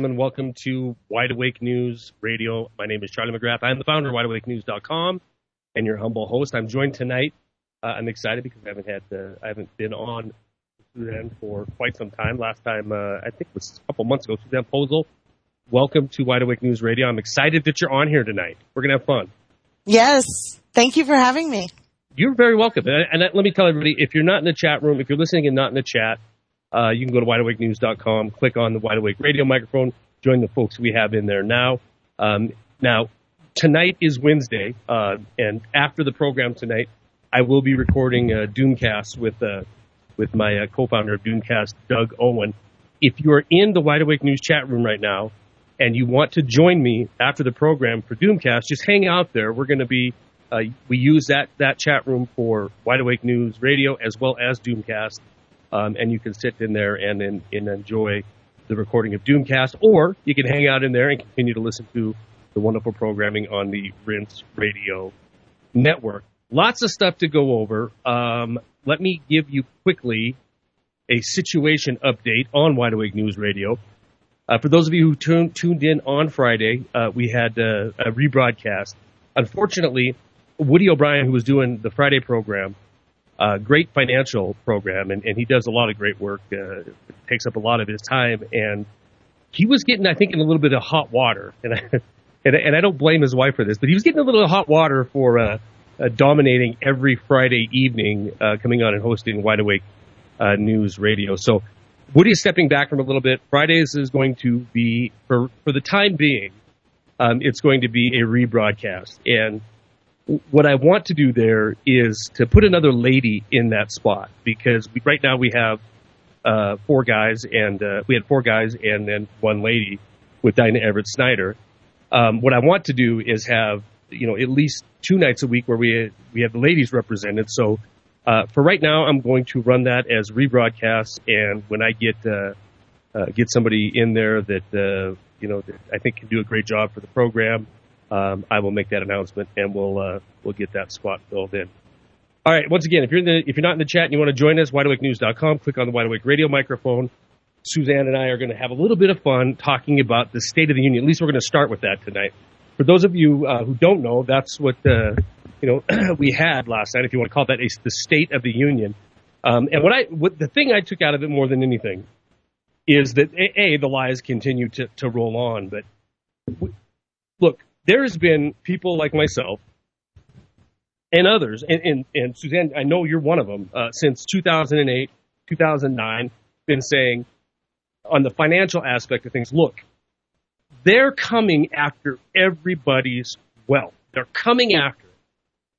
Hi, ladies and gentlemen. Welcome to Wide Awake News Radio. My name is Charlie McGrath. I'm the founder of WideAwakeNews.com and your humble host. I'm joined tonight. Uh, I'm excited because I haven't had uh, I haven't been on Susanne for quite some time. Last time uh, I think it was a couple months ago. Susanne Posel. Welcome to Wide Awake News Radio. I'm excited that you're on here tonight. We're gonna have fun. Yes. Thank you for having me. You're very welcome. And, and let me tell everybody, if you're not in the chat room, if you're listening and not in the chat, uh, you can go to wideawakenews.com, click on the Wide Awake radio microphone, join the folks we have in there now. Um, now, tonight is Wednesday, uh, and after the program tonight, I will be recording a Doomcast with uh, with my uh, co-founder of Doomcast, Doug Owen. If you're in the Wide Awake News chat room right now and you want to join me after the program for Doomcast, just hang out there. We're going to be uh, we use that that chat room for Wide Awake News Radio as well as Doomcast um, and you can sit in there and, and, and enjoy the recording of Doomcast, or you can hang out in there and continue to listen to the wonderful programming on the Rense Radio Network. Lots of stuff to go over. Um, let me give you quickly a situation update on Wide Awake News Radio. Uh, for those of you who tuned, tuned in on Friday, uh, we had uh, a rebroadcast. Unfortunately, Woody O'Brien, who was doing the Friday program, uh, great financial program, and, and he does a lot of great work. Uh, takes up a lot of his time, and he was getting, I think, in a little bit of hot water, and I, and, and I don't blame his wife for this, but he was getting a little hot water for uh, uh, dominating every Friday evening, uh, coming on and hosting Wide Awake uh, News Radio. So Woody is stepping back from a little bit. Fridays is going to be for for the time being. Um, it's going to be a rebroadcast, and what I want to do there is to put another lady in that spot because we, right now we have uh, four guys and uh, we had four guys and then one lady with Dinah Everett Snyder. Um, what I want to do is have you know at least two nights a week where we we have the ladies represented. So uh, for right now, I'm going to run that as rebroadcasts, and when I get uh, uh, get somebody in there that uh, you know that I think can do a great job for the program um, I will make that announcement and we'll uh, we'll get that spot filled in. All right. Once again, if you're the, if you're not in the chat and you want to join us, wideawakenews.com, click on the Wide Awake Radio microphone. Susanne and I are going to have a little bit of fun talking about the State of the Union. At least we're going to start with that tonight. For those of you uh, who don't know, that's what uh, you know we had last night. If you want to call that a, the State of the Union. Um, and what I what the thing I took out of it more than anything is that a, a the lies continue to, to roll on. But look, there's been people like myself and others, and, and, and Susanne, I know you're one of them, uh, since 2008, 2009, been saying on the financial aspect of things, look, they're coming after everybody's wealth. They're coming after it.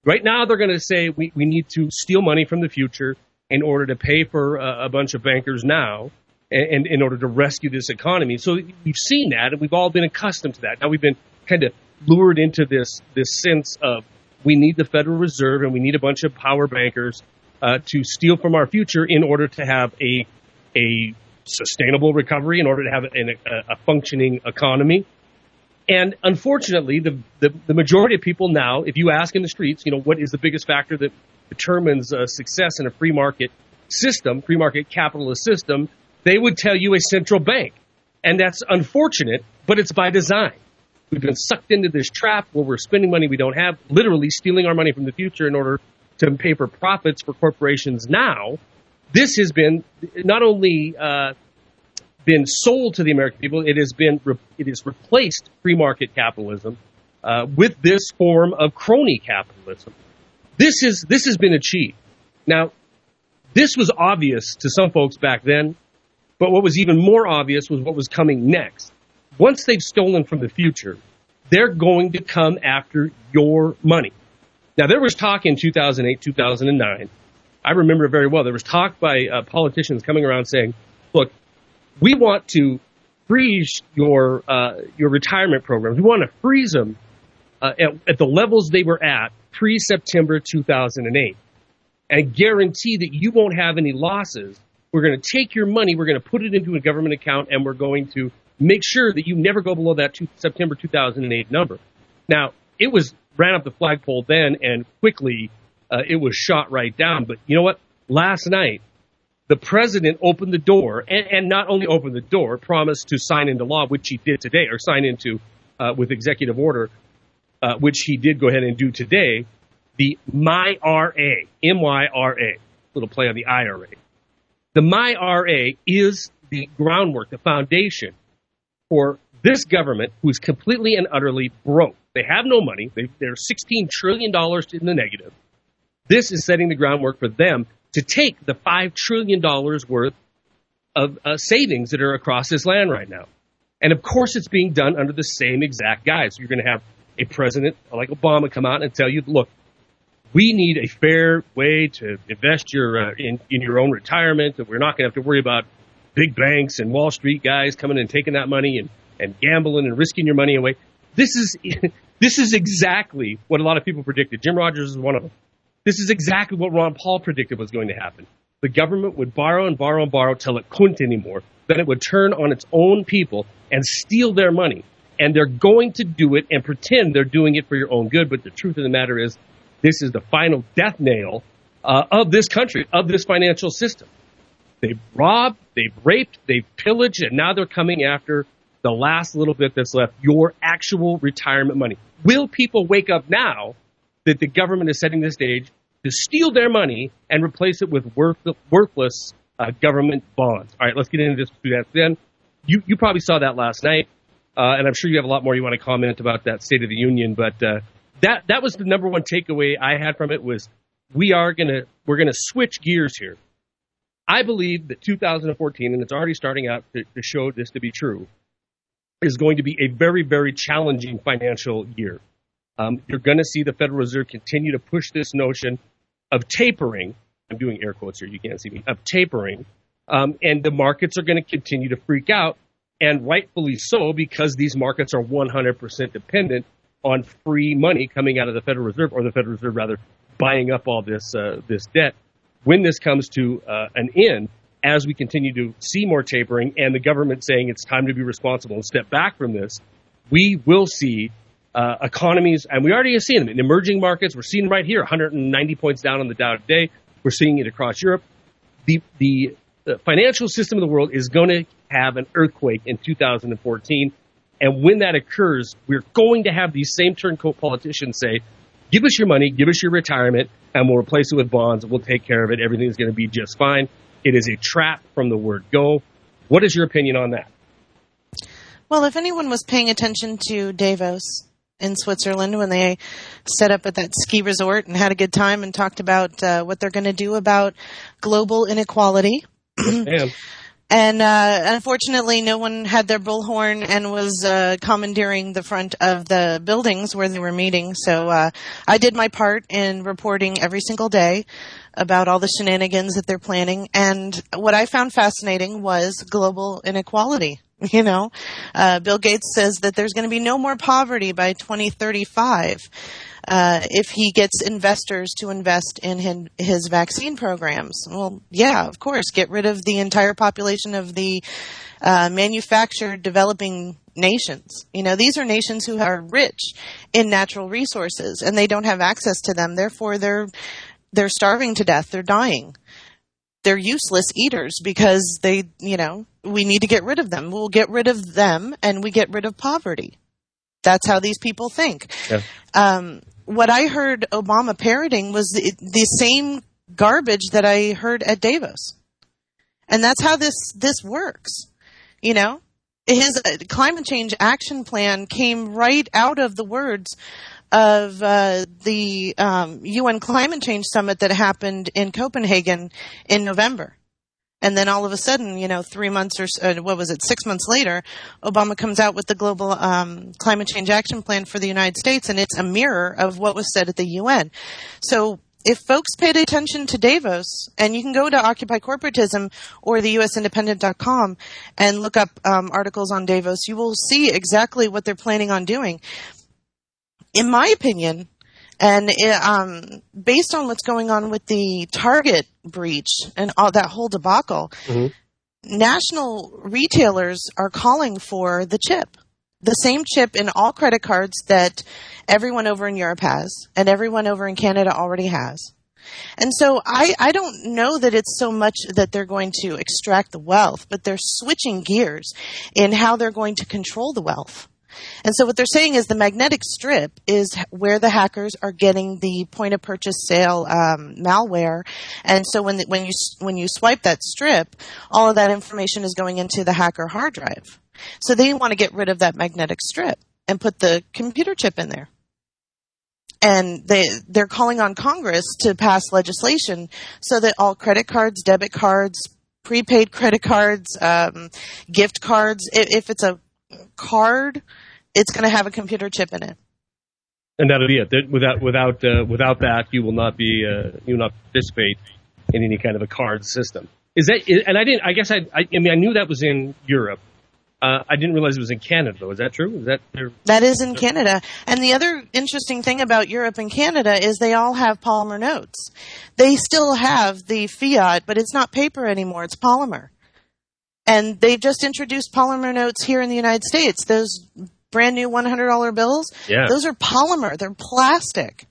Right now, they're going to say we, we need to steal money from the future in order to pay for a, a bunch of bankers now and, and in order to rescue this economy. So we've seen that and we've all been accustomed to that. Now we've been kind of lured into this this sense of we need the Federal Reserve and we need a bunch of power bankers uh, to steal from our future in order to have a a sustainable recovery, in order to have an, a, a, functioning economy. And unfortunately, the, the, the majority of people now, if you ask in the streets, you know, what is the biggest factor that determines uh, success in a free market system, free market capitalist system, they would tell you a central bank. And that's unfortunate, but it's by design. We've been sucked into this trap where we're spending money we don't have, literally stealing our money from the future in order to pay for profits for corporations now. This has been not only uh, been sold to the American people, it has been re- it has replaced free market capitalism uh, with this form of crony capitalism. This is this has been achieved. Now, this was obvious to some folks back then, but what was even more obvious was what was coming next once they've stolen from the future, they're going to come after your money. Now, there was talk in 2008, 2009. I remember very well. There was talk by uh, politicians coming around saying, look, we want to freeze your, uh, your retirement programs. We want to freeze them uh, at, at the levels they were at pre September 2008 and guarantee that you won't have any losses. We're going to take your money, we're going to put it into a government account, and we're going to make sure that you never go below that two, September 2008 number. Now, it was ran up the flagpole then, and quickly uh, it was shot right down. But you know what? Last night, the president opened the door, and, and not only opened the door, promised to sign into law, which he did today, or sign into uh, with executive order, uh, which he did go ahead and do today, the MyRA, M-Y-R-A, little play on the IRA. The MyRA is the groundwork, the foundation for this government who is completely and utterly broke. They have no money. They, they're $16 trillion in the negative. This is setting the groundwork for them to take the $5 trillion worth of uh, savings that are across this land right now. And of course, it's being done under the same exact guise. You're going to have a president like Obama come out and tell you, look, we need a fair way to invest your uh, in, in your own retirement. That we're not going to have to worry about big banks and Wall Street guys coming and taking that money and, and gambling and risking your money away. This is this is exactly what a lot of people predicted. Jim Rogers is one of them. This is exactly what Ron Paul predicted was going to happen. The government would borrow and borrow and borrow till it couldn't anymore. Then it would turn on its own people and steal their money. And they're going to do it and pretend they're doing it for your own good. But the truth of the matter is, this is the final death nail uh, of this country, of this financial system. They've robbed, they've raped, they've pillaged, and now they're coming after the last little bit that's left, your actual retirement money. Will people wake up now that the government is setting the stage to steal their money and replace it with worth, worthless uh, government bonds. All right, let's get into this. then. You you probably saw that last night, uh, and I'm sure you have a lot more you want to comment about that State of the Union. But uh, that that was the number one takeaway I had from it was we are gonna we're gonna switch gears here. I believe that 2014, and it's already starting out to, to show this to be true, is going to be a very very challenging financial year. Um, you're going to see the Federal Reserve continue to push this notion of tapering. I'm doing air quotes here, you can't see me, of tapering. Um, and the markets are going to continue to freak out, and rightfully so, because these markets are 100% dependent on free money coming out of the Federal Reserve, or the Federal Reserve rather, buying up all this uh, this debt. When this comes to uh, an end, as we continue to see more tapering, and the government saying it's time to be responsible and step back from this, we will see uh, economies, and we already have seen them in emerging markets. We're seeing right here, 190 points down on the Dow today. We're seeing it across Europe. The, the, the financial system of the world is going to have an earthquake in 2014. And when that occurs, we're going to have these same turncoat politicians say, give us your money, give us your retirement, and we'll replace it with bonds. We'll take care of it. Everything's going to be just fine. It is a trap from the word go. What is your opinion on that? Well, if anyone was paying attention to Davos, in Switzerland when they set up at that ski resort and had a good time and talked about uh, what they're going to do about global inequality. and uh, unfortunately, no one had their bullhorn and was uh, commandeering the front of the buildings where they were meeting. So uh, I did my part in reporting every single day about all the shenanigans that they're planning. And what I found fascinating was global inequality. You know, uh, Bill Gates says that there's going to be no more poverty by 2035 uh, if he gets investors to invest in his, his vaccine programs. Well, yeah, of course, get rid of the entire population of the uh, manufactured developing nations. You know, these are nations who are rich in natural resources and they don't have access to them. Therefore, they're they're starving to death. They're dying they're useless eaters because they, you know, we need to get rid of them. We'll get rid of them and we get rid of poverty. That's how these people think. Yeah. Um, what I heard Obama parroting was the, the same garbage that I heard at Davos. And that's how this, this works. You know, his uh, climate change action plan came right out of the words of uh, the um, UN climate change summit that happened in Copenhagen in November. And then all of a sudden, you know, three months or uh, what was it, six months later, Obama comes out with the global um, climate change action plan for the United States, and it's a mirror of what was said at the UN. So if folks paid attention to Davos, and you can go to Occupy Corporatism or the USIndependent.com and look up um, articles on Davos, you will see exactly what they're planning on doing in my opinion, and it, um, based on what's going on with the Target breach and all that whole debacle, mm-hmm. national retailers are calling for the chip. The same chip in all credit cards that everyone over in Europe has and everyone over in Canada already has. And so I, I don't know that it's so much that they're going to extract the wealth, but they're switching gears in how they're going to control the wealth. And so what they're saying is the magnetic strip is where the hackers are getting the point of purchase sale um, malware. And so when the, when you when you swipe that strip, all of that information is going into the hacker hard drive. So they want to get rid of that magnetic strip and put the computer chip in there and they they're calling on Congress to pass legislation so that all credit cards, debit cards, prepaid credit cards, um, gift cards, if, if, it's a card, it's going to have a computer chip in it. And that'll be it. Without without uh, without that, you will not be uh, you will not participate in any kind of a card system. Is that? And I didn't. I guess I. I, I mean, I knew that was in Europe. Uh, I didn't realize it was in Canada, though. Is that true? Is that their- that is in Canada? And the other interesting thing about Europe and Canada is they all have polymer notes. They still have the fiat, but it's not paper anymore; it's polymer. And they've just introduced polymer notes here in the United States. Those brand new $100 bills, yeah. those are polymer; they're plastic.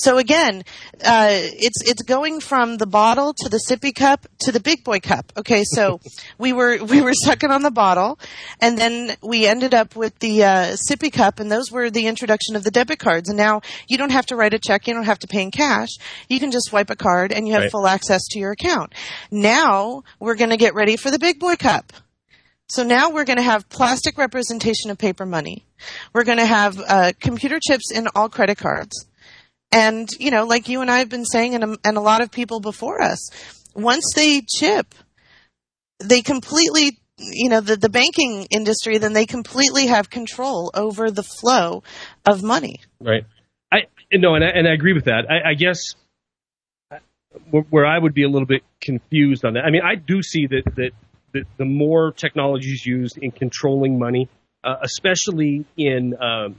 So again, uh, it's it's going from the bottle to the sippy cup to the big boy cup. Okay, so we were we were sucking on the bottle, and then we ended up with the uh, sippy cup, and those were the introduction of the debit cards. And now you don't have to write a check, you don't have to pay in cash. You can just swipe a card, and you have Right. full access to your account. Now we're going to get ready for the big boy cup. So now we're going to have plastic representation of paper money. We're going to have uh, computer chips in all credit cards. And, you know, like you and I have been saying, and, a- and a lot of people before us, once they chip, they completely, you know, the, the banking industry, then they completely have control over the flow of money. Right. I no, and I, and I agree with that. I, I guess where, where I would be a little bit confused on that. I mean, I do see that that, that the more technology is used in controlling money, uh, especially in um,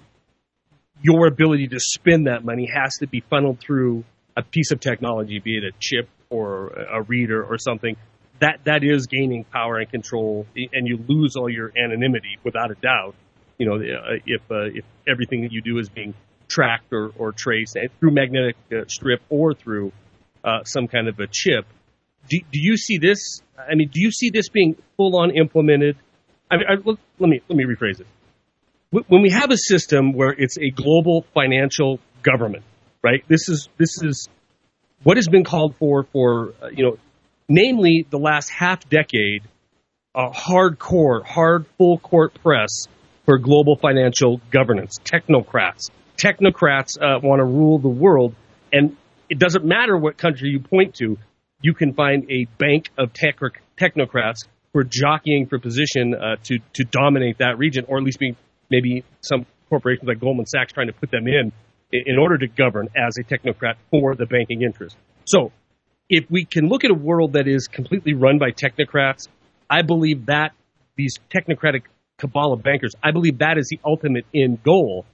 your ability to spend that money, has to be funneled through a piece of technology, be it a chip or a reader or something. That that is gaining power and control, and you lose all your anonymity without a doubt. You know, uh, if uh, if everything that you do is being tracked or, or traced uh, through magnetic uh, strip or through uh, some kind of a chip. Do, do you see this? I mean, do you see this being full on implemented? I mean, I, let me let me rephrase it. When we have a system where it's a global financial government, right? This is this is what has been called for for uh, you know, namely the last half decade, a hardcore, hard full court press for global financial governance. Technocrats, technocrats uh, want to rule the world, and it doesn't matter what country you point to. You can find a bank of tech- technocrats who are jockeying for position uh, to to dominate that region, or at least being maybe some corporations like Goldman Sachs trying to put them in in in order to govern as a technocrat for the banking interest. So, if we can look at a world that is completely run by technocrats, I believe that these technocratic cabal of bankers, I believe that is the ultimate end goal.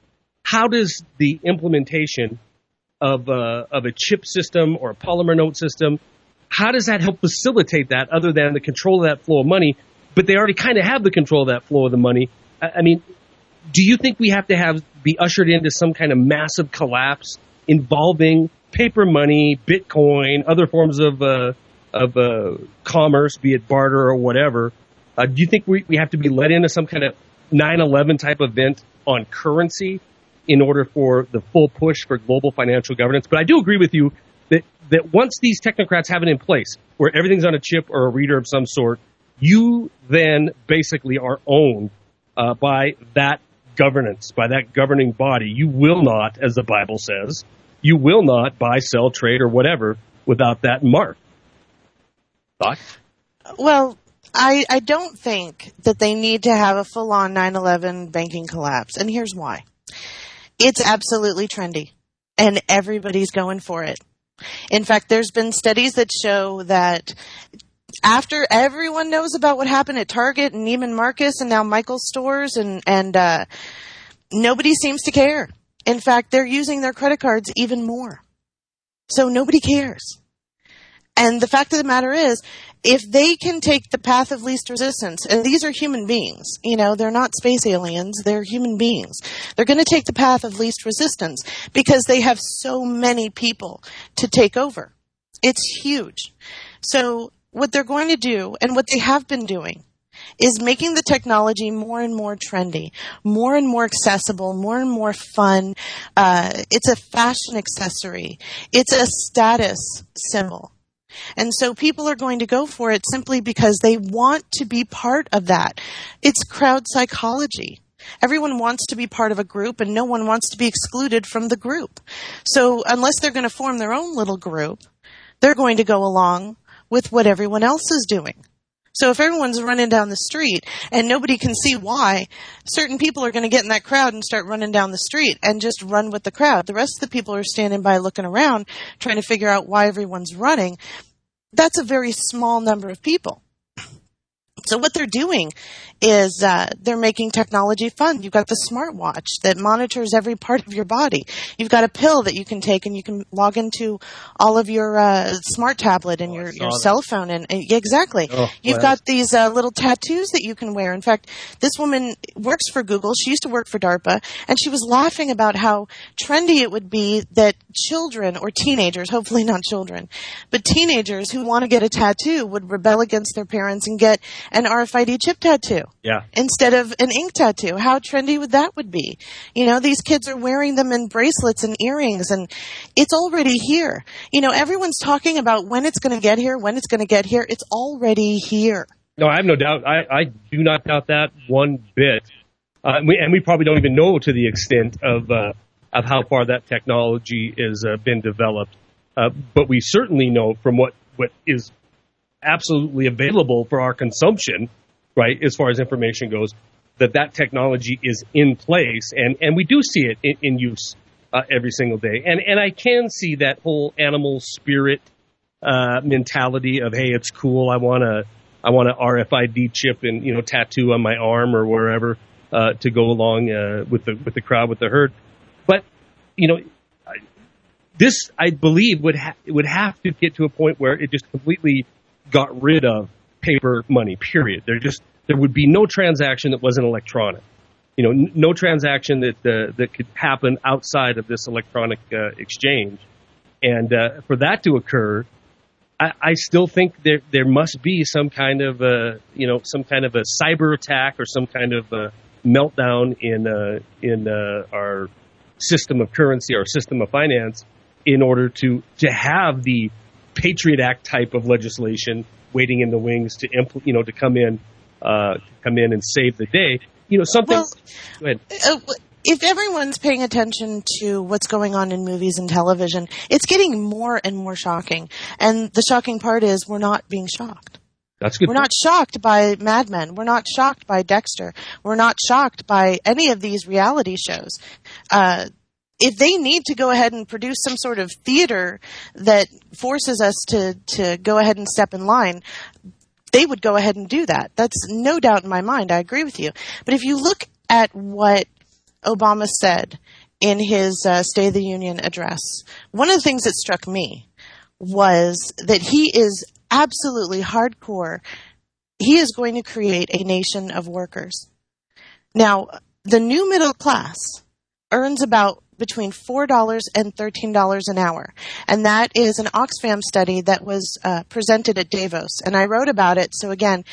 How does the implementation of a, of a chip system or a polymer note system, how does that help facilitate that other than the control of that flow of money? But they already kind of have the control of that flow of the money. I, mean, do you think we have to have be ushered into some kind of massive collapse involving paper money, Bitcoin, other forms of uh, of uh, commerce, be it barter or whatever? Uh, do you think we, we have to be led into some kind of 9/11 type event on currency in order for the full push for global financial governance? But I do agree with you that once these technocrats have it in place, where everything's on a chip or a reader of some sort, you then basically are owned uh, by that governance, by that governing body. You will not, as the Bible says, you will not buy, sell, trade, or whatever without that mark. Thought? Well, I, I don't think that they need to have a full on 9 11 banking collapse. And here's why it's absolutely trendy, and everybody's going for it. In fact, there's been studies that show that after everyone knows about what happened at Target and Neiman Marcus and now Michael's stores and, and, uh, nobody seems to care. In fact, they're using their credit cards even more. So nobody cares. And the fact of the matter is, if they can take the path of least resistance, and these are human beings, you know, they're not space aliens, they're human beings. They're going to take the path of least resistance because they have so many people to take over. It's huge. So what they're going to do and what they have been doing is making the technology more and more trendy, more and more accessible, more and more fun. Uh, it's a fashion accessory. It's a status symbol. And so people are going to go for it simply because they want to be part of that. It's crowd psychology. Everyone wants to be part of a group and no one wants to be excluded from the group. So unless they're going to form their own little group, they're going to go along with what everyone else is doing. So if everyone's running down the street and nobody can see why, certain people are going to get in that crowd and start running down the street and just run with the crowd. The rest of the people are standing by looking around trying to figure out why everyone's running. That's a very small number of people. So what they're doing is uh, they're making technology fun. You've got the smartwatch that monitors every part of your body. You've got a pill that you can take and you can log into all of your uh, smart tablet and oh, your, your cell phone. And, and exactly, oh, you've got these uh, little tattoos that you can wear. In fact, this woman works for Google. She used to work for DARPA, and she was laughing about how trendy it would be that children or teenagers, hopefully not children, but teenagers who want to get a tattoo would rebel against their parents and get an RFID chip tattoo. Yeah. Instead of an ink tattoo. How trendy would that would be? You know, these kids are wearing them in bracelets and earrings and it's already here. You know, everyone's talking about when it's going to get here, when it's going to get here. It's already here. No, I have no doubt. I, I do not doubt that one bit. Uh, and, we, and we probably don't even know to the extent of uh, of how far that technology has uh, been developed. Uh, but we certainly know from what, what is absolutely available for our consumption right, as far as information goes, that that technology is in place, and, and we do see it in, in use uh, every single day. And and I can see that whole animal spirit uh, mentality of hey, it's cool. I want to I want an RFID chip and you know tattoo on my arm or wherever uh, to go along uh, with the with the crowd with the herd. But you know, this I believe would ha- would have to get to a point where it just completely got rid of paper money. Period. There just there would be no transaction that wasn't electronic. You know, n- no transaction that uh, that could happen outside of this electronic uh, exchange. And uh, for that to occur, I, I, still think there there must be some kind of a you know some kind of a cyber attack or some kind of a meltdown in uh, in uh, our system of currency, our system of finance, in order to to have the Patriot Act type of legislation waiting in the wings to impl- you know to come in uh, come in and save the day. You know something. Well, uh, if everyone's paying attention to what's going on in movies and television, it's getting more and more shocking. And the shocking part is we're not being shocked. That's good. We're not shocked by Mad Men. We're not shocked by Dexter. We're not shocked by any of these reality shows. Uh, if they need to go ahead and produce some sort of theater that forces us to, to go ahead and step in line, they would go ahead and do that. That's no doubt in my mind. I agree with you. But if you look at what Obama said in his uh, State of the Union address, one of the things that struck me was that he is absolutely hardcore. He is going to create a nation of workers. Now, the new middle class earns about between $4 and $13 an hour. And that is an Oxfam study that was uh, presented at Davos. And I wrote about it. So again,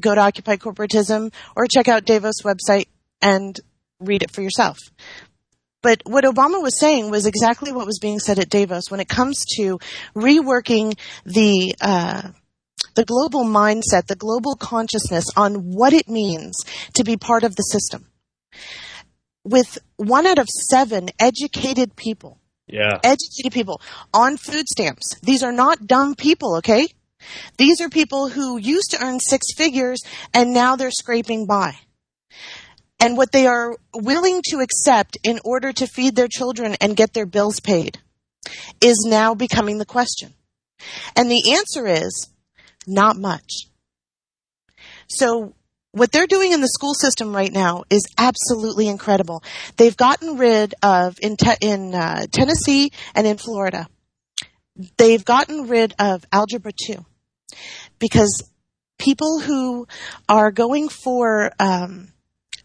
go to Occupy Corporatism or check out Davos website and read it for yourself. But what Obama was saying was exactly what was being said at Davos when it comes to reworking the uh, the global mindset, the global consciousness on what it means to be part of the system with one out of seven educated people. Yeah. Educated people on food stamps. These are not dumb people, okay? These are people who used to earn six figures and now they're scraping by. And what they are willing to accept in order to feed their children and get their bills paid is now becoming the question. And the answer is not much. So what they're doing in the school system right now is absolutely incredible. They've gotten rid of in te- in uh, Tennessee and in Florida. They've gotten rid of algebra 2. because people who are going for um,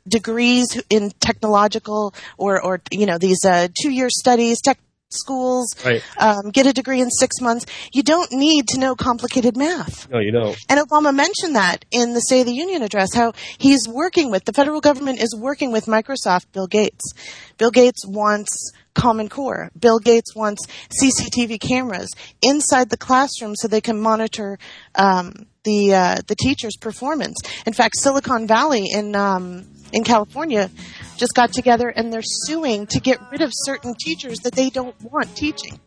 degrees in technological or, or you know these uh, two-year studies, tech schools, Right. um, get a degree in six months. You don't need to know complicated math. No, you don't. And Obama mentioned that in the State of the Union address, how he's working with, the federal government is working with Microsoft, Bill Gates. Bill Gates wants Common Core. Bill Gates wants CCTV cameras inside the classroom so they can monitor um, the uh, the teacher's performance. In fact, Silicon Valley in um, in California just got together and they're suing to get rid of certain teachers that they don't want teaching.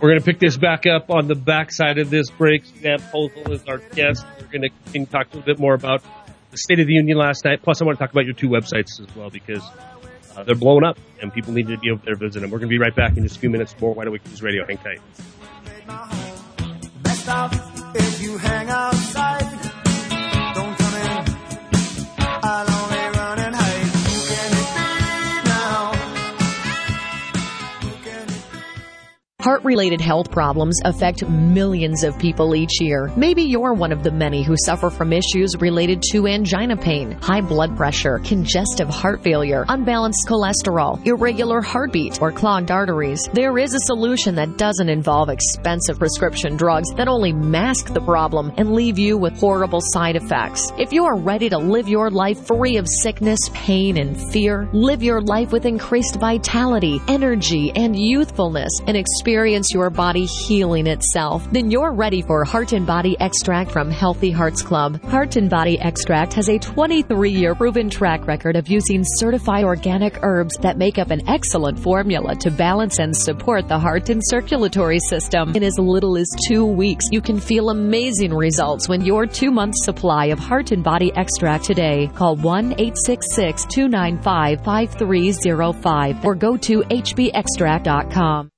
We're going to pick this back up on the backside of this break. Susanne Posel is our guest. We're going to continue to talk a little bit more about the State of the Union last night. Plus, I want to talk about your two websites as well because uh, they're blowing up and people need to be over there visiting them. We're going to be right back in just a few minutes. More Wide Awake News Radio. Hang tight. Heart related health problems affect millions of people each year. Maybe you're one of the many who suffer from issues related to angina pain, high blood pressure, congestive heart failure, unbalanced cholesterol, irregular heartbeat, or clogged arteries. There is a solution that doesn't involve expensive prescription drugs that only mask the problem and leave you with horrible side effects. If you are ready to live your life free of sickness, pain, and fear, live your life with increased vitality, energy, and youthfulness, and experience your body healing itself, then you're ready for Heart and Body Extract from Healthy Hearts Club. Heart and Body Extract has a 23 year proven track record of using certified organic herbs that make up an excellent formula to balance and support the heart and circulatory system. In as little as two weeks, you can feel amazing results when your two month supply of Heart and Body Extract today. Call 1 866 295 5305 or go to hbextract.com.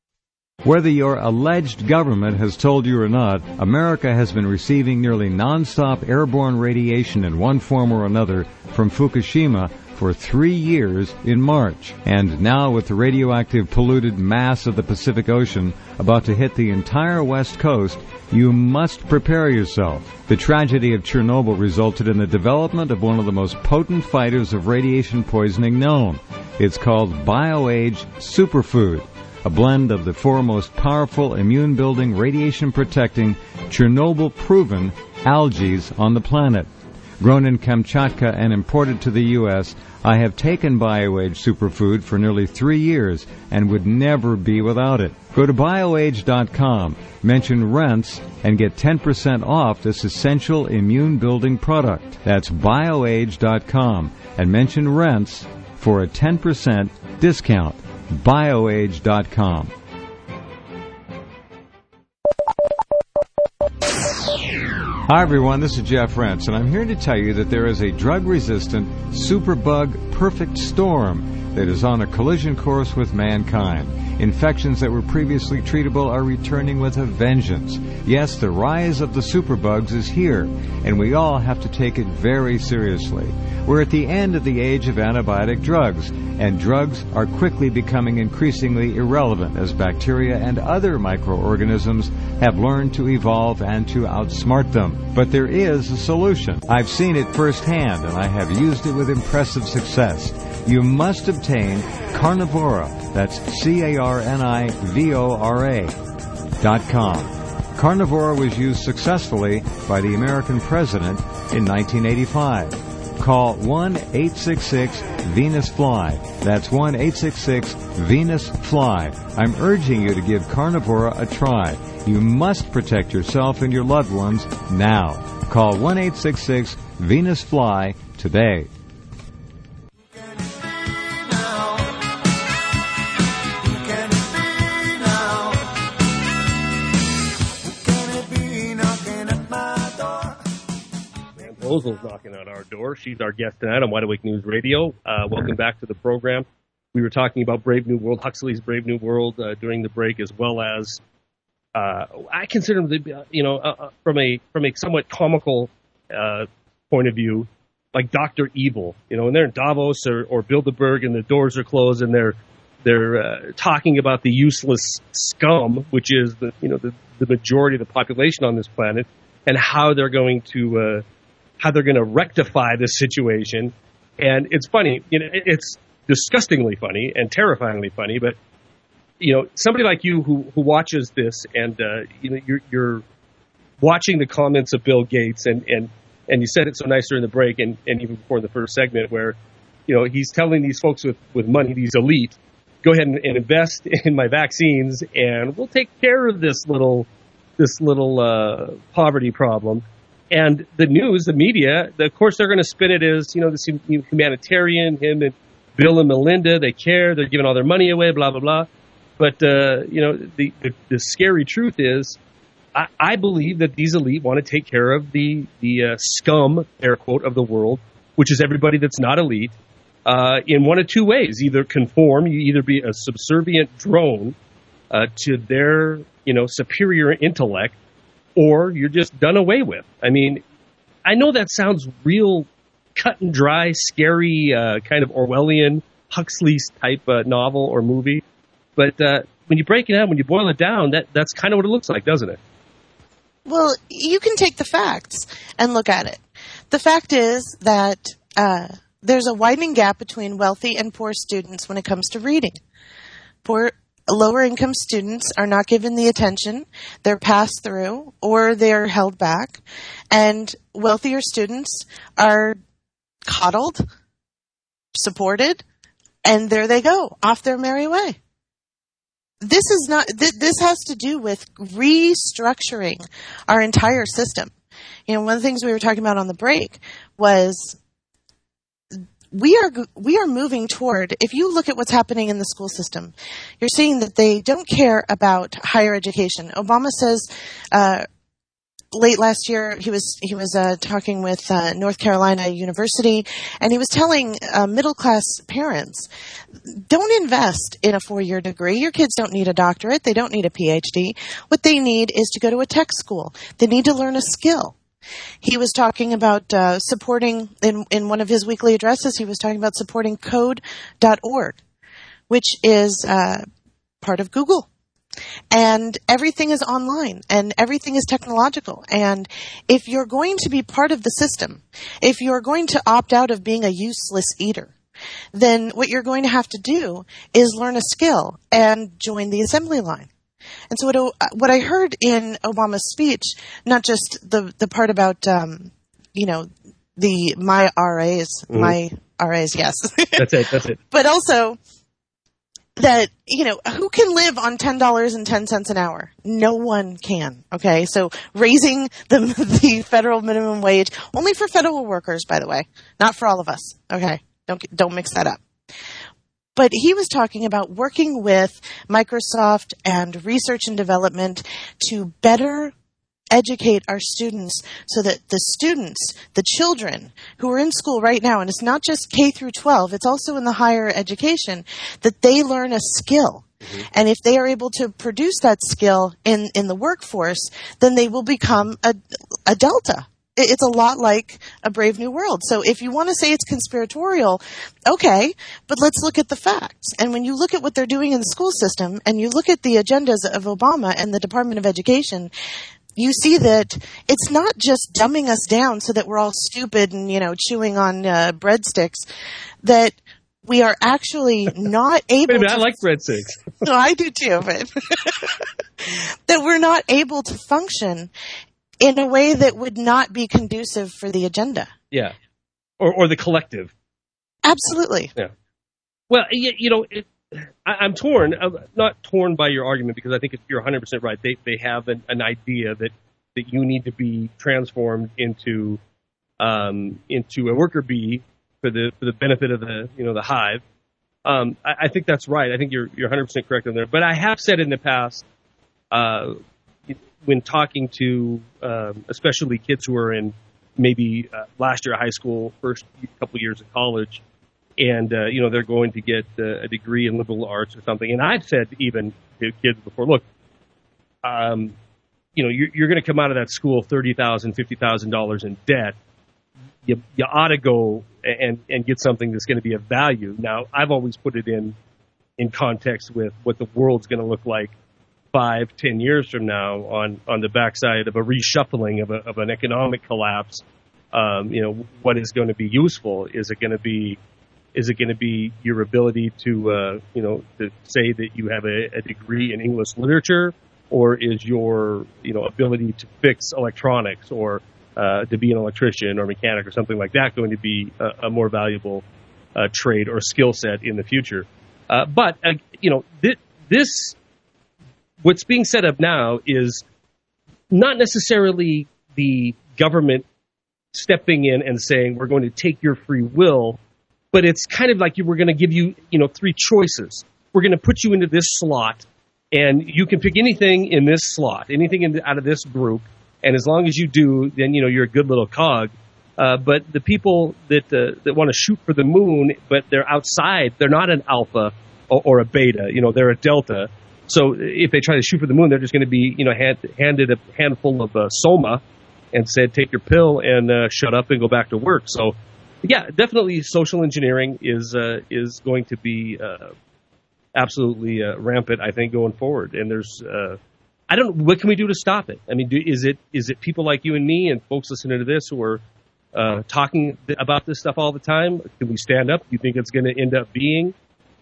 Whether your alleged government has told you or not, America has been receiving nearly nonstop airborne radiation in one form or another from Fukushima for three years in March. And now with the radioactive polluted mass of the Pacific Ocean about to hit the entire west coast, you must prepare yourself. The tragedy of Chernobyl resulted in the development of one of the most potent fighters of radiation poisoning known. It's called BioAge Superfood a blend of the four most powerful immune building, radiation protecting, Chernobyl proven algae on the planet. Grown in Kamchatka and imported to the U.S., I have taken BioAge Superfood for nearly three years and would never be without it. Go to bioage.com, mention Rense, and get 10% off this essential immune building product. That's bioage.com and mention Rense for a 10% discount bioage.com. Hi everyone, this is Jeff Rense, and I'm here to tell you that there is a drug-resistant superbug perfect storm that is on a collision course with mankind. Infections that were previously treatable are returning with a vengeance. Yes, the rise of the superbugs is here, and we all have to take it very seriously. We're at the end of the age of antibiotic drugs, and drugs are quickly becoming increasingly irrelevant as bacteria and other microorganisms have learned to evolve and to outsmart them. But there is a solution. I've seen it firsthand, and I have used it with impressive success. You must obtain Carnivora. That's C-A-R-N-I-V-O-R-A dot com. Carnivora was used successfully by the American president in 1985. Call 1-866-VENUS-FLY. That's 1-866-VENUS-FLY. I'm urging you to give Carnivora a try. You must protect yourself and your loved ones now. Call 1-866-VENUS-FLY today. Posel's knocking on our door. She's our guest tonight on Wide Awake News Radio. Uh, welcome back to the program. We were talking about Brave New World, Huxley's Brave New World uh, during the break, as well as uh, I consider him, uh, you know, uh, uh, from a from a somewhat comical point of view, like Doctor Evil. You know, when they're in Davos or, or Bilderberg and the doors are closed and they're they're talking about the useless scum, which is the you know the, the majority of the population on this planet. and how they're going to uh, how they're going to rectify this situation. And it's funny, you know, it's disgustingly funny and terrifyingly funny, but you know, somebody like you who who watches this and uh, you know you're you're watching the comments of Bill Gates and and and you said it so nice during the break and, and even before the first segment where you know he's telling these folks with with money these elite go ahead and, and invest in my vaccines and we'll take care of this little this little uh, poverty problem and the news the media the, of course they're going to spin it as you know this humanitarian him and Bill and Melinda they care they're giving all their money away blah blah blah. But uh, you know the, the the scary truth is I, I believe that these elite want to take care of the the uh, scum, air quote, of the world, which is everybody that's not elite, uh, in one of two ways: either conform, you either be a subservient drone uh, to their you know superior intellect, or you're just done away with. I mean, I know that sounds real cut and dry, scary, uh, kind of Orwellian, Huxley's type uh, novel or movie, but uh, when you break it down, when you boil it down, that that's kind of what it looks like, doesn't it? Well, you can take the facts and look at it. The fact is that uh, there's a widening gap between wealthy and poor students when it comes to reading. Poor, lower income students are not given the attention, they're passed through, or they're held back, and wealthier students are coddled, supported, and there they go, off their merry way. This is not th- this has to do with restructuring our entire system. You know one of the things we were talking about on the break was we are we are moving toward if you look at what's happening in the school system you're seeing that they don't care about higher education. Obama says uh, late last year he was he was uh, talking with uh, North Carolina University and he was telling uh, middle class parents don't invest in a four year degree. Your kids don't need a doctorate. They don't need a PhD what they need is to go to a tech school. They need to learn a skill he was talking about uh, supporting in in one of his weekly addresses he was talking about supporting code.org which is uh, part of Google and everything is online and everything is technological. And if you're going to be part of the system, if you're going to opt out of being a useless eater, then what you're going to have to do is learn a skill and join the assembly line. And so what, what I heard in Obama's speech, not just the, the part about, um, you know, the my RAs, my RAs, yes, That's it. That's it. but also that you know who can live on ten dollars and ten cents an hour? No one can okay? So raising the the federal minimum wage only for federal workers by the way not for all of us okay? Don't don't mix that up but he was talking about working with Microsoft and research and development to better educate our students so that the students, the children who are in school right now, and it's not just K through 12, it's also in the higher education, that they learn a skill. Mm-hmm. And if they are able to produce that skill in, in the workforce, then they will become a, a delta. It- It's a lot like a brave new world. So if you want to say it's conspiratorial, okay, but let's look at the facts. And when you look at what they're doing in the school system and you look at the agendas of Obama and the Department of Education, you see that it's not just dumbing us down so that we're all stupid and you know chewing on uh, breadsticks. That we are actually not able. Wait a minute, to I like breadsticks. no, I do too, but that we're not able to function in a way that would not be conducive for the agenda. Yeah, or or the collective. Absolutely. Yeah. Well, you, you know, it, I, I'm torn. I'm not torn by your argument because I think you're 100 percent right. They they have an, an idea that that you need to be transformed into um, into a worker bee for the for the benefit of the you know the hive. Um, I, I think that's right. I think you're you're 100 percent correct on there. But I have said in the past, uh, when talking to um, especially kids who are in maybe uh, last year of high school, first couple years of college, and uh, you know they're going to get uh, a degree in liberal arts or something. And I've said even to kids before, look, um, you know, you're, you're going to come out of that school thirty thousand, fifty thousand dollars in debt. You you ought to go and and get something that's going to be of value. Now, I've always put it in in context with what the world's going to look like five, ten years from now on on the backside of a reshuffling of, a, of an economic collapse, um, you know, what is going to be useful? Is it going to be is it going to be your ability to uh, you know to say that you have a, a degree in English literature, or is your you know ability to fix electronics or uh, to be an electrician or mechanic or something like that going to be a, a more valuable uh, trade or skill set in the future? Uh, but uh, you know th- this what's being set up now is not necessarily the government stepping in and saying we're going to take your free will, but it's kind of like you we're going to give you you know three choices. We're going to put you into this slot, and you can pick anything in this slot, anything in the, out of this group, and as long as you do, then you know you're a good little cog. Uh, but the people that uh, that want to shoot for the moon, but they're outside, they're not an alpha or, or a beta. You know, they're a delta. So if they try to shoot for the moon, they're just going to be, you know, hand, handed a handful of uh, soma and said, take your pill and uh, shut up and go back to work. So, yeah, definitely social engineering is uh, is going to be uh, absolutely uh, rampant. I think going forward, and there's. Uh, I don't. What can we do to stop it? I mean, do, is it is it people like you and me and folks listening to this who are talking th- about this stuff all the time? Can we stand up? Do you think it's going to end up being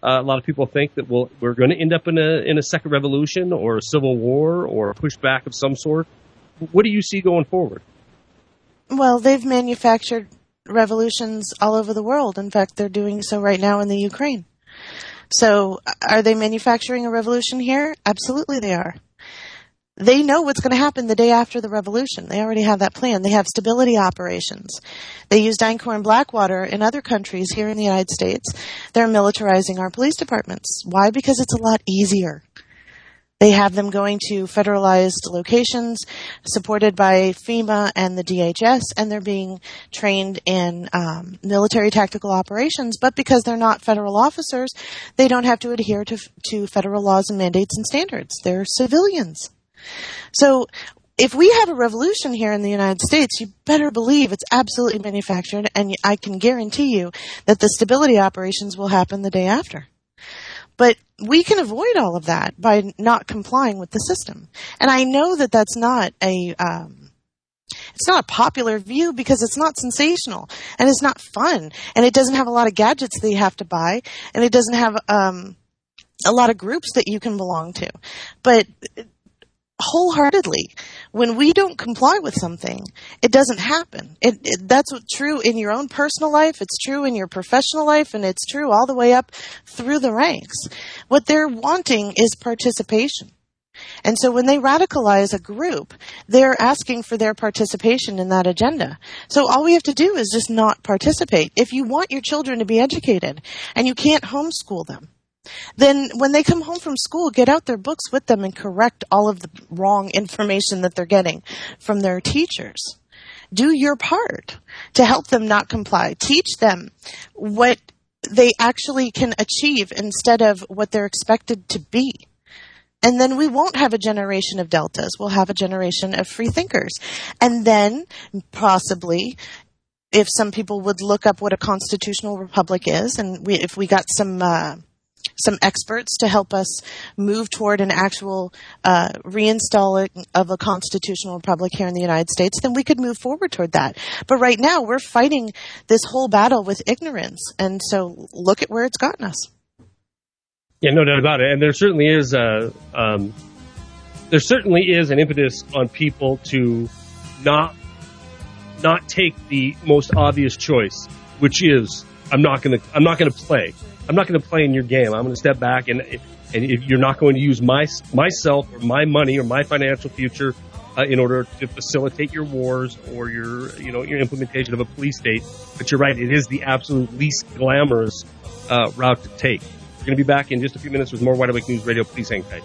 uh, a lot of people think that we'll, we're going to end up in a in a second revolution or a civil war or a pushback of some sort. What do you see going forward? Well, they've manufactured revolutions all over the world. In fact, they're doing so right now in the Ukraine. So, are they manufacturing a revolution here? Absolutely, they are. They know what's going to happen the day after the revolution. They already have that plan. They have stability operations. They use Einkorn Blackwater in other countries here in the United States. They're militarizing our police departments. Why? Because it's a lot easier. They have them going to federalized locations supported by FEMA and the DHS, and they're being trained in um, military tactical operations. But because they're not federal officers, they don't have to adhere to, to federal laws and mandates and standards. They're civilians. So if we have a revolution here in the United States, you better believe it's absolutely manufactured, and I can guarantee you that the stability operations will happen the day after. But we can avoid all of that by not complying with the system. And I know that that's not a, um, it's not a popular view because it's not sensational and it's not fun and it doesn't have a lot of gadgets that you have to buy and it doesn't have, um, a lot of groups that you can belong to. But wholeheartedly. When we don't comply with something, it doesn't happen. It, it, that's true in your own personal life. It's true in your professional life, and it's true all the way up through the ranks. What they're wanting is participation. And so when they radicalize a group, they're asking for their participation in that agenda. So all we have to do is just not participate. If you want your children to be educated and you can't homeschool them, then when they come home from school, get out their books with them and correct all of the wrong information that they're getting from their teachers. Do your part to help them not comply. Teach them what they actually can achieve instead of what they're expected to be. And then we won't have a generation of deltas. We'll have a generation of free thinkers. And then possibly if some people would look up what a constitutional republic is and we, if we got some uh, some experts to help us move toward an actual uh, reinstalling of a constitutional republic here in the United States, then we could move forward toward that. But right now, we're fighting this whole battle with ignorance, and so look at where it's gotten us. Yeah, no doubt about it. And there certainly is a um, there certainly is an impetus on people to not not take the most obvious choice, which is I'm not gonna I'm not gonna play. I'm not going to play in your game. I'm going to step back and and if you're not going to use my myself or my money or my financial future uh, in order to facilitate your wars or your you know your implementation of a police state. But you're right; it is the absolute least glamorous uh, route to take. We're going to be back in just a few minutes with more Wide Awake News Radio. Please hang tight.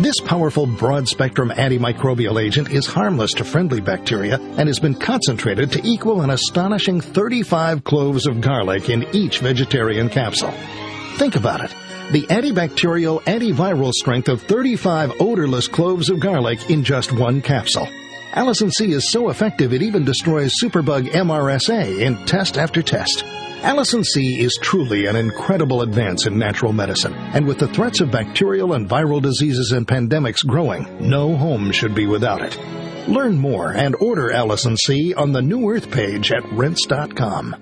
This powerful broad spectrum antimicrobial agent is harmless to friendly bacteria and has been concentrated to equal an astonishing 35 cloves of garlic in each vegetarian capsule. Think about it. The antibacterial, antiviral strength of 35 odorless cloves of garlic in just one capsule. Allicin C is so effective it even destroys superbug MRSA in test after test. Allicin C is truly an incredible advance in natural medicine, and with the threats of bacterial and viral diseases and pandemics growing, no home should be without it. Learn more and order Allicin C on the New Earth page at rense.com.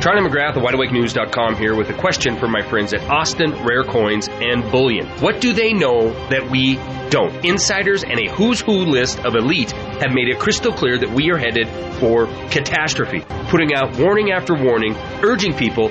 Charlie McGrath of WideAwakeNews.com here with a question for my friends at Austin Rare Coins and Bullion. What do they know that we don't? Insiders and a who's who list of elite have made it crystal clear that we are headed for catastrophe, putting out warning after warning, urging people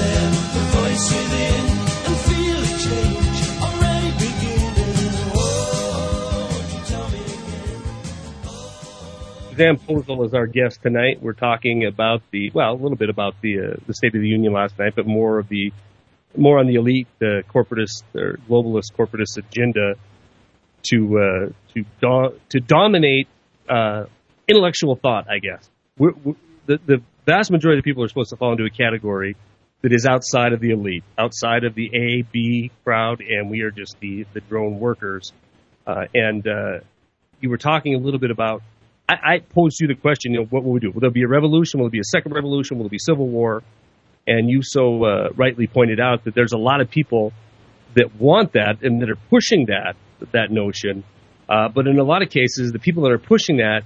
Understand the beginning. Oh, is our guest tonight. We're talking about the well, a little bit about the uh, the State of the Union last night, but more of the more on the elite uh, corporatist or globalist corporatist agenda to uh, to do- to dominate uh, intellectual thought. I guess we're, we're, the the vast majority of people are supposed to fall into a category that is outside of the elite, outside of the A B crowd, and we are just the the drone workers. Uh, and uh, you were talking a little bit about. I, I posed you the question, you know, what will we do? Will there be a revolution? Will there be a second revolution? Will there be civil war? And you so uh, rightly pointed out that there's a lot of people that want that and that are pushing that that notion. Uh, but in a lot of cases, the people that are pushing that,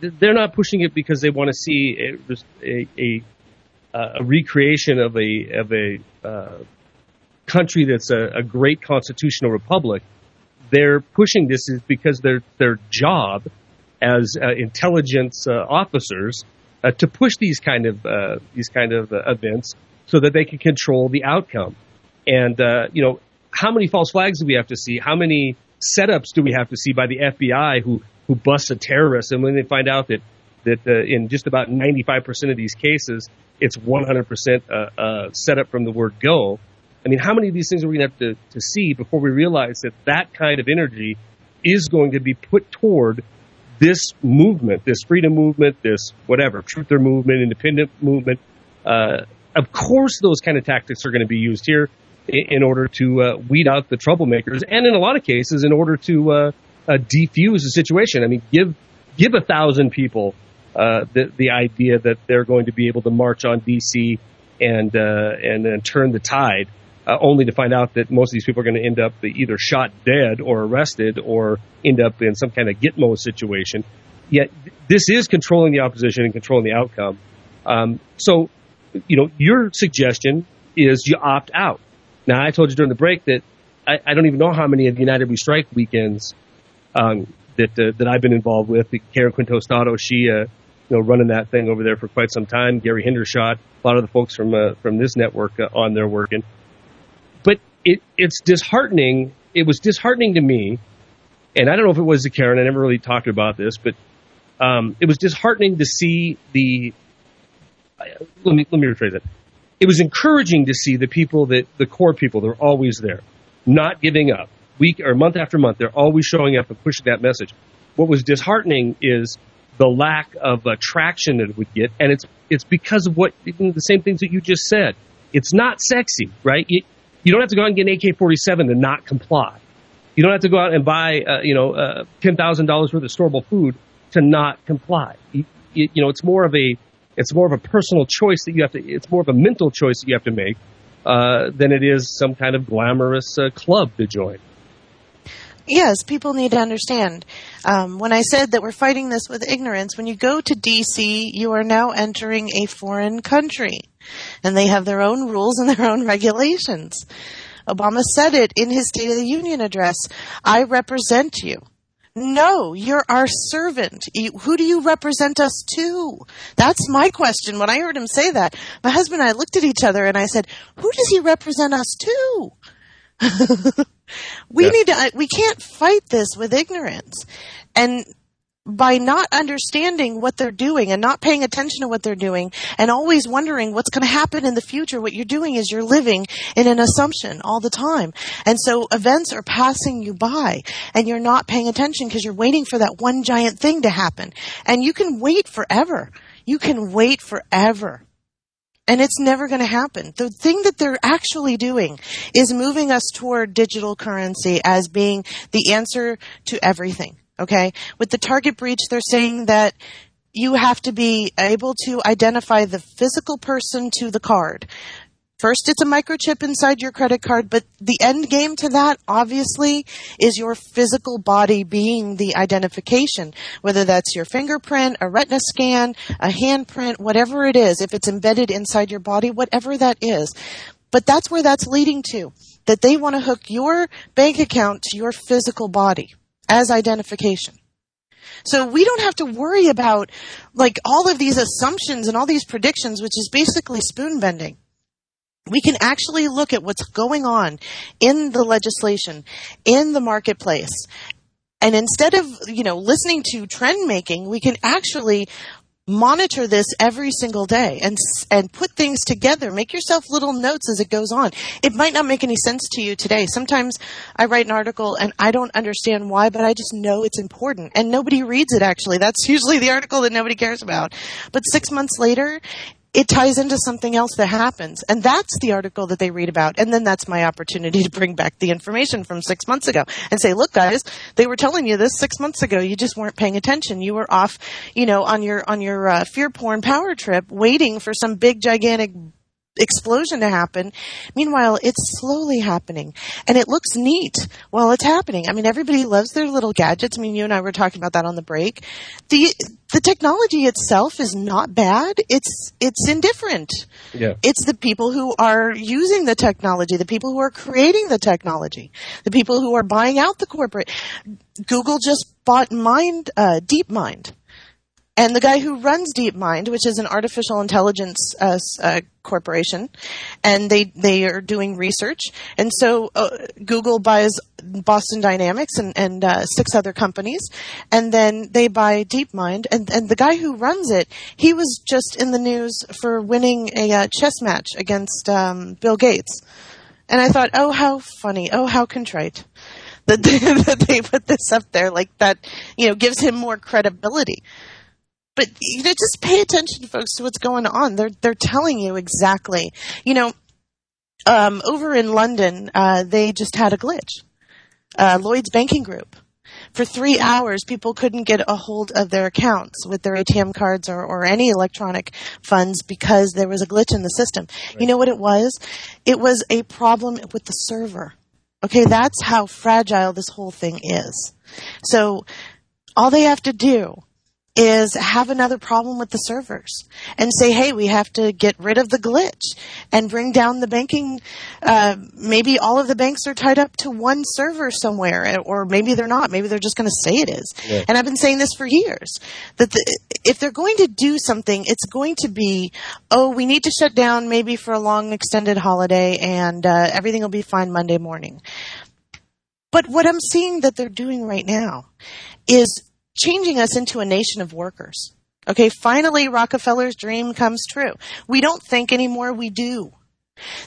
they're not pushing it because they want to see a, a, a, uh, a recreation of a of a uh, country that's a, a great constitutional republic. They're pushing this is because their their job as uh, intelligence uh, officers uh, to push these kind of uh, these kind of events so that they can control the outcome. And you know, how many false flags do we have to see? How many setups do we have to see by the FBI who who busts a terrorist? And when they find out that that uh, in just about 95% of these cases, it's 100% uh, uh, set up from the word go. I mean, how many of these things are we going to have to, see before we realize that that kind of energy is going to be put toward this movement, this freedom movement, this whatever, truther movement, independent movement? Uh, of course, those kind of tactics are going to be used here in, in order to uh, weed out the troublemakers, and in a lot of cases, in order to uh, defuse the situation. I mean, give give a thousand people uh, the the idea that they're going to be able to march on DC and uh, and turn the tide, uh, only to find out that most of these people are going to end up either shot dead or arrested or end up in some kind of Gitmo situation. Yet this is controlling the opposition and controlling the outcome. Um, so, you know, your suggestion is you opt out. Now, I told you during the break that I, I don't even know how many of the United We Strike weekends um, that uh, that I've been involved with. Karen Quintostado, she uh, you know running that thing over there for quite some time. Gary Hendershot, a lot of the folks from uh, from this network uh, on there working. But it it's disheartening. It was disheartening to me, and I don't know if it was to Karen. I never really talked about this, but um, it was disheartening to see the. Let me let me rephrase it. It was encouraging to see the people that the core people they're always there, not giving up week or month after month. They're always showing up and pushing that message. What was disheartening is the lack of uh, traction that it would get, and it's it's because of what the same things that you just said. It's not sexy, right? It, You don't have to go out and get an AK-47 to not comply. You don't have to go out and buy, uh, you know, uh, ten thousand dollars worth of storable food to not comply. You know, it's more of a it's more of a personal choice that you have to. It's more of a mental choice that you have to make uh, than it is some kind of glamorous uh, club to join. Yes, people need to understand. Um, when I said that we're fighting this with ignorance, when you go to DC, you are now entering a foreign country, and they have their own rules and their own regulations. Obama said it in his State of the Union address. I represent you. No, you're our servant. You, who do you represent us to? That's my question. When I heard him say that, my husband and I looked at each other and I said, who does he represent us to? we Yeah. need to, uh, we can't fight this with ignorance. And by not understanding what they're doing and not paying attention to what they're doing and always wondering what's going to happen in the future, what you're doing is you're living in an assumption all the time. And so events are passing you by and you're not paying attention because you're waiting for that one giant thing to happen. And you can wait forever. You can wait forever. And it's never going to happen. The thing that they're actually doing is moving us toward digital currency as being the answer to everything. Okay? With the target breach, they're saying that you have to be able to identify the physical person to the card. First, it's a microchip inside your credit card, but the end game to that, obviously, is your physical body being the identification. Whether that's your fingerprint, a retina scan, a handprint, whatever it is, if it's embedded inside your body, whatever that is. But that's where that's leading to. That they want to hook your bank account to your physical body as identification. So we don't have to worry about like all of these assumptions and all these predictions, which is basically spoon bending we can actually look at what's going on in the legislation, in the marketplace. And instead of, you know, listening to trend making, we can actually monitor this every single day and and put things together. Make yourself little notes as it goes on. It might not make any sense to you today. Sometimes i write an article and i don't understand why but i just know it's important. And nobody reads it actually. That's usually the article that nobody cares about. But 6 months later it ties into something else that happens. And that's the article that they read about. And then that's my opportunity to bring back the information from six months ago and say, look guys, they were telling you this six months ago. You just weren't paying attention. You were off, you know, on your, on your, uh, fear porn power trip waiting for some big gigantic explosion to happen. Meanwhile, it's slowly happening and it looks neat while it's happening. I mean, everybody loves their little gadgets. I mean, you and I were talking about that on the break. The, the technology itself is not bad. It's, it's indifferent. Yeah. It's the people who are using the technology, the people who are creating the technology, the people who are buying out the corporate. Google just bought Mind, uh, DeepMind. And the guy who runs DeepMind, which is an artificial intelligence uh, uh, corporation, and they they are doing research, and so uh, Google buys Boston Dynamics and and uh, six other companies, and then they buy DeepMind, and and the guy who runs it, he was just in the news for winning a uh, chess match against um, Bill Gates, and I thought, oh how funny, oh how contrite. That they, that they put this up there like that, you know, gives him more credibility but you know, just pay attention, folks, to what's going on. They're they're telling you exactly. You know, um, over in London, uh, they just had a glitch. Uh, Lloyd's Banking Group. For three hours, people couldn't get a hold of their accounts with their ATM cards or, or any electronic funds because there was a glitch in the system. You know what it was? It was a problem with the server. Okay, that's how fragile this whole thing is. So, all they have to do is have another problem with the servers and say, hey, we have to get rid of the glitch and bring down the banking. Uh, maybe all of the banks are tied up to one server somewhere, or maybe they're not. Maybe they're just going to say it is. Yeah. And I've been saying this for years that the, if they're going to do something, it's going to be, oh, we need to shut down maybe for a long extended holiday and uh, everything will be fine Monday morning. But what I'm seeing that they're doing right now is changing us into a nation of workers. Okay, finally Rockefeller's dream comes true. We don't think anymore, we do.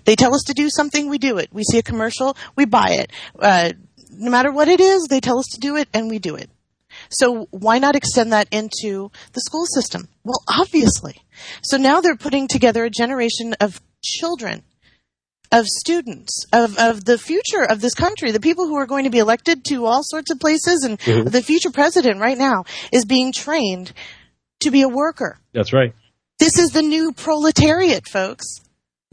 They tell us to do something, we do it. We see a commercial, we buy it. Uh, no matter what it is, they tell us to do it and we do it. So why not extend that into the school system? Well, obviously. So now they're putting together a generation of children of students of, of the future of this country, the people who are going to be elected to all sorts of places, and Mhm. the future president right now is being trained to be a worker. That's right. This is the new proletariat, folks.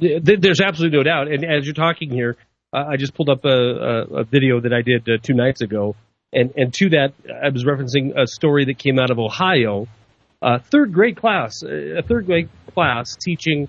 Th- th- There's absolutely no doubt. And as you're talking here, I just pulled up a, a, a video that I did uh, two nights ago, and and to that I was referencing a story that came out of Ohio, uh, third grade class, a third grade class teaching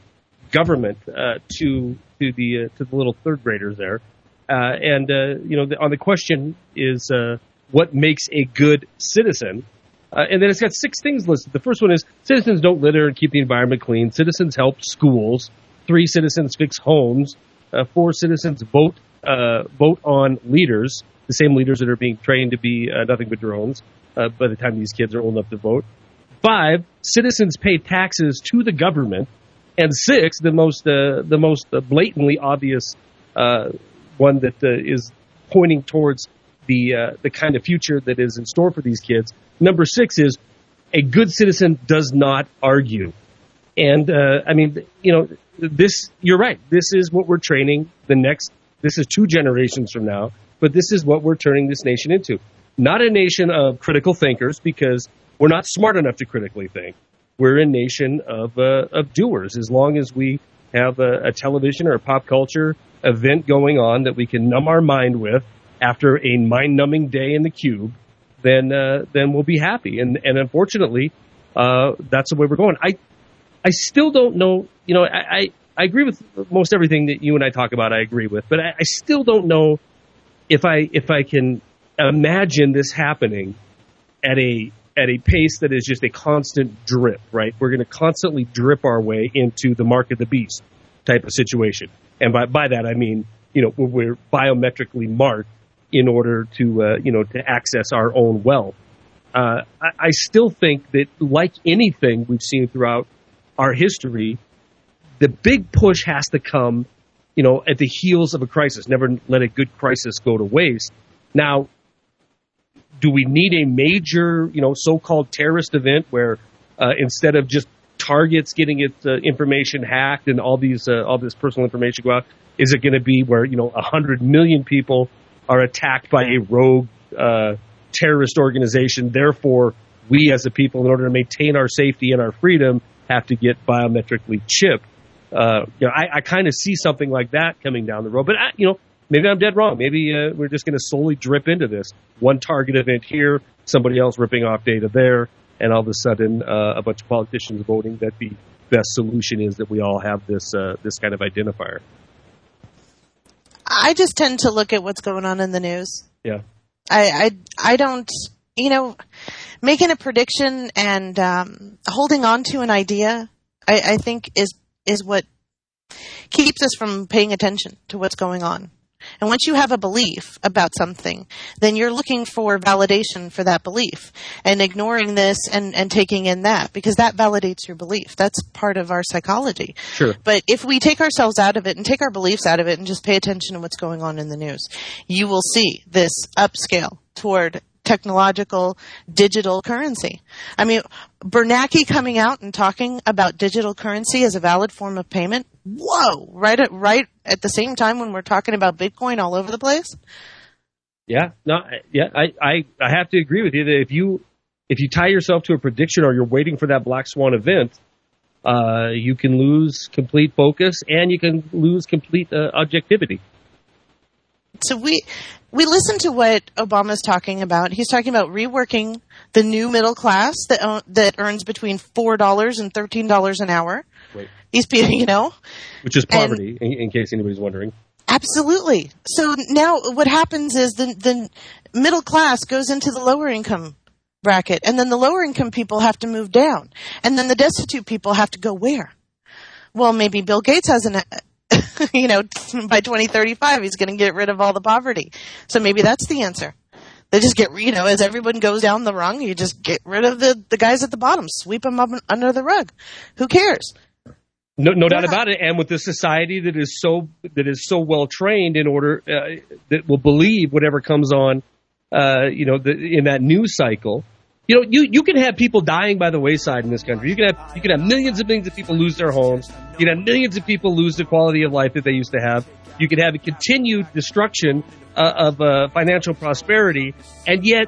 government uh, to to the uh, to the little third graders there, uh, and uh, you know the, on the question is uh, what makes a good citizen. Uh, and then it's got six things listed. The first one is citizens don't litter and keep the environment clean. Citizens help schools. Three citizens fix homes. Four citizens vote vote on leaders, the same leaders that are being trained to be nothing but drones by the time these kids are old enough to vote. Five citizens pay taxes to the government, and six the most uh, the most blatantly obvious uh, one that uh, is pointing towards the uh, the kind of future that is in store for these kids. Number six is a good citizen does not argue. And uh, I mean, you know, this. You're right. This is what we're training the next. This is two generations from now, but this is what we're turning this nation into. Not a nation of critical thinkers because we're not smart enough to critically think. We're a nation of uh, of doers. As long as we have a, a television or a pop culture event going on that we can numb our mind with after a mind-numbing day in the cube, then uh, then we'll be happy. And and unfortunately, uh, that's the way we're going. I I still don't know. You know, I, I I agree with most everything that you and I talk about. I agree with, but I, I still don't know if I if I can imagine this happening at a at a pace that is just a constant drip. Right, we're going to constantly drip our way into the mark of the beast type of situation, and by by that I mean you know we're biometrically marked in order to uh, you know to access our own wealth. Uh, I, I still think that, like anything we've seen throughout our history, the big push has to come, you know, at the heels of a crisis. Never let a good crisis go to waste. Now, do we need a major, you know, so-called terrorist event where uh, instead of just targets getting its uh, information hacked and all these uh, all this personal information go out, is it going to be where you know a hundred million people are attacked by a rogue uh, terrorist organization? Therefore, we as a people, in order to maintain our safety and our freedom, have to get biometrically chipped. Uh, you know, I, I kind of see something like that coming down the road, but I, you know, maybe I'm dead wrong. Maybe uh, we're just going to slowly drip into this. One target event here, somebody else ripping off data there, and all of a sudden, uh, a bunch of politicians voting that the best solution is that we all have this uh, this kind of identifier. I just tend to look at what's going on in the news. Yeah. I I, I don't, you know, making a prediction and um, holding on to an idea. I, I think is is what keeps us from paying attention to what's going on. And once you have a belief about something, then you're looking for validation for that belief and ignoring this and, and taking in that because that validates your belief. That's part of our psychology. Sure. But if we take ourselves out of it and take our beliefs out of it and just pay attention to what's going on in the news, you will see this upscale toward technological digital currency. I mean, Bernanke coming out and talking about digital currency as a valid form of payment. Whoa! Right at right at the same time when we're talking about Bitcoin all over the place. Yeah, no, I- yeah, I, I, I have to agree with you that if you if you tie yourself to a prediction or you're waiting for that black swan event, uh, you can lose complete focus and you can lose complete uh, objectivity. So we we listen to what Obama's talking about. He's talking about reworking the new middle class that that earns between four dollars and thirteen dollars an hour. These people, you know, Which is And- poverty, in, in case anybody's wondering. Absolutely. So now what happens is the, the middle class goes into the lower income bracket and then the lower income people have to move down and then the destitute people have to go where? Well, maybe Bill Gates has an, you know, by 2035 he's going to get rid of all the poverty. So maybe that's the answer. They just get, you know, as everyone goes down the rung, you just get rid of the, the guys at the bottom, sweep them up under the rug. Who cares? No, no doubt about it. And with the society that is so that is so well trained in order uh, that will believe whatever comes on, uh, you know, the, in that news cycle, You know, you, you can have people dying by the wayside in this country. You can have you can have millions and millions of people lose their homes. You can have millions of people lose the quality of life that they used to have. You can have a continued destruction uh, of uh, financial prosperity, and yet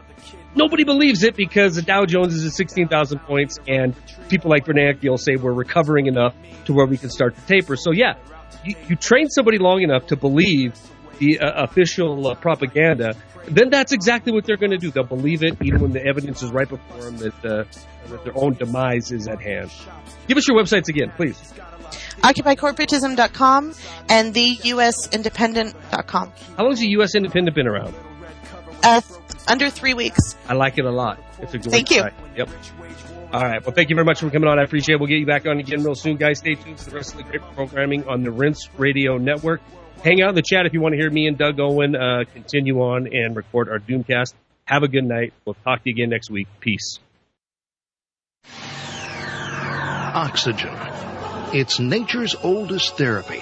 nobody believes it because the Dow Jones is at 16,000 points, and people like Bernanke will say we're recovering enough to where we can start to taper. So yeah, you, you train somebody long enough to believe the uh, official uh, propaganda, then that's exactly what they're going to do. They'll believe it even when the evidence is right before them that, uh, that their own demise is at hand. Give us your websites again, please. OccupyCorporatism.com and TheUSIndependent.com. How long has the U.S. Independent been around? Under three weeks. I like it a lot. It's a great Thank you. site. Yep. All right. Well, thank you very much for coming on. I appreciate it. We'll get you back on again real soon, guys. Stay tuned for the rest of the great programming on the Rense Radio Network. Hang out in the chat if you want to hear me and Doug Owen uh, continue on and record our Doomcast. Have a good night. We'll talk to you again next week. Peace. Oxygen. It's nature's oldest therapy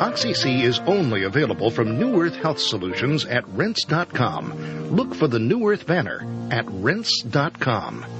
Oxy C is only available from New Earth Health Solutions at rense.com. Look for the New Earth banner at rense.com.